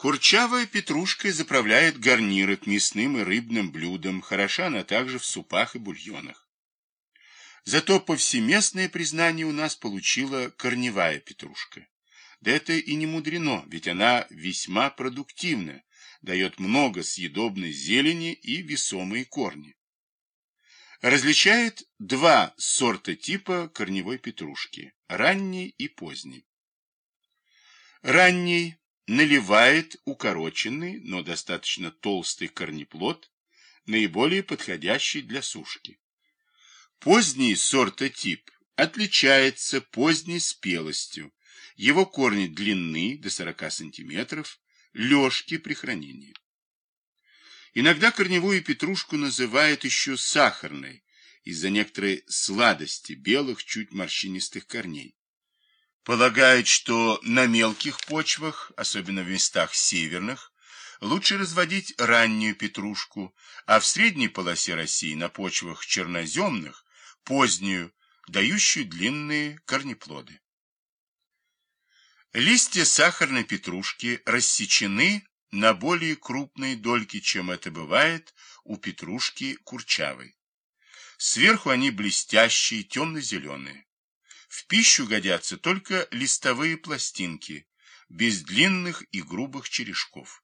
Курчавая петрушка заправляет гарниры к мясным и рыбным блюдам, хороша она также в супах и бульонах. Зато повсеместное признание у нас получила корневая петрушка. Да это и не мудрено, ведь она весьма продуктивна, дает много съедобной зелени и весомые корни. Различает два сорта типа корневой петрушки – ранний и поздний. Ранний наливает укороченный, но достаточно толстый корнеплод, наиболее подходящий для сушки. Поздний сортотип отличается поздней спелостью. Его корни длинны до 40 см, лёжки при хранении. Иногда корневую петрушку называют еще сахарной из-за некоторой сладости белых, чуть морщинистых корней. Полагают, что на мелких почвах, особенно в местах северных, лучше разводить раннюю петрушку, а в средней полосе России на почвах черноземных – позднюю, дающую длинные корнеплоды. Листья сахарной петрушки рассечены на более крупные дольки, чем это бывает у петрушки курчавой. Сверху они блестящие, темно-зеленые. В пищу годятся только листовые пластинки, без длинных и грубых черешков.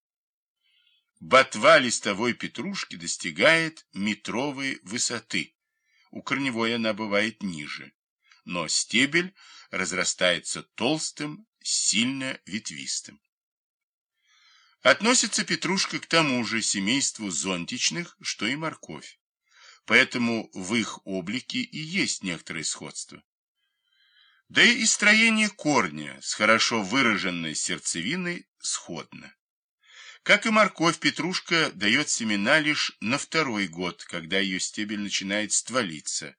Ботва листовой петрушки достигает метровой высоты. У корневой она бывает ниже, но стебель разрастается толстым, сильно ветвистым. Относится петрушка к тому же семейству зонтичных, что и морковь. Поэтому в их облике и есть некоторое сходство. Да и строение корня с хорошо выраженной сердцевиной сходно. Как и морковь, петрушка дает семена лишь на второй год, когда ее стебель начинает стволиться,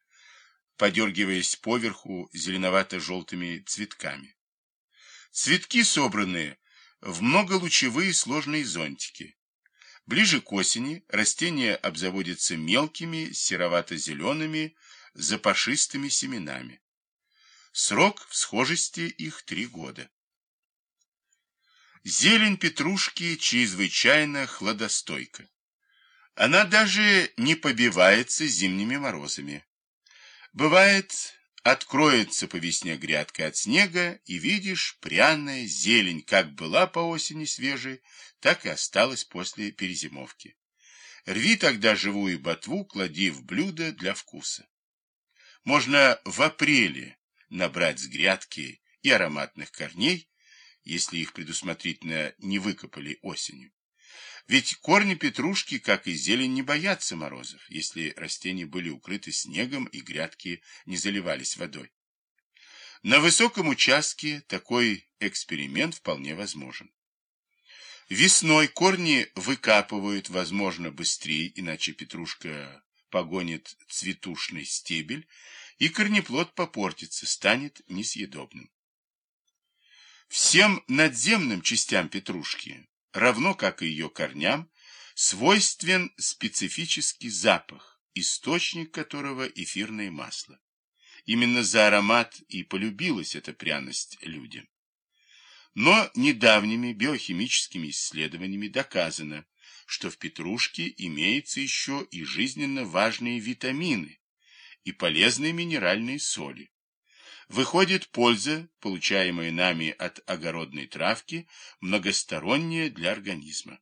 подергиваясь поверху зеленовато-желтыми цветками. Цветки собраны в многолучевые сложные зонтики. Ближе к осени растение обзаводится мелкими серовато-зелеными запашистыми семенами. Срок всхожести их три года. Зелень петрушки чрезвычайно хладостойка. Она даже не побивается зимними морозами. Бывает, откроется по весне грядка от снега, и видишь, пряная зелень, как была по осени свежей, так и осталась после перезимовки. Рви тогда живую ботву, клади в блюдо для вкуса. Можно в апреле набрать с грядки и ароматных корней, если их предусмотрительно не выкопали осенью. Ведь корни петрушки, как и зелень, не боятся морозов, если растения были укрыты снегом и грядки не заливались водой. На высоком участке такой эксперимент вполне возможен. Весной корни выкапывают, возможно, быстрее, иначе петрушка погонит цветушный стебель, и корнеплод попортится, станет несъедобным. Всем надземным частям петрушки, равно как и ее корням, свойствен специфический запах, источник которого эфирное масло. Именно за аромат и полюбилась эта пряность людям. Но недавними биохимическими исследованиями доказано, что в петрушке имеются еще и жизненно важные витамины, и полезные минеральные соли. Выходит, польза, получаемая нами от огородной травки, многосторонняя для организма.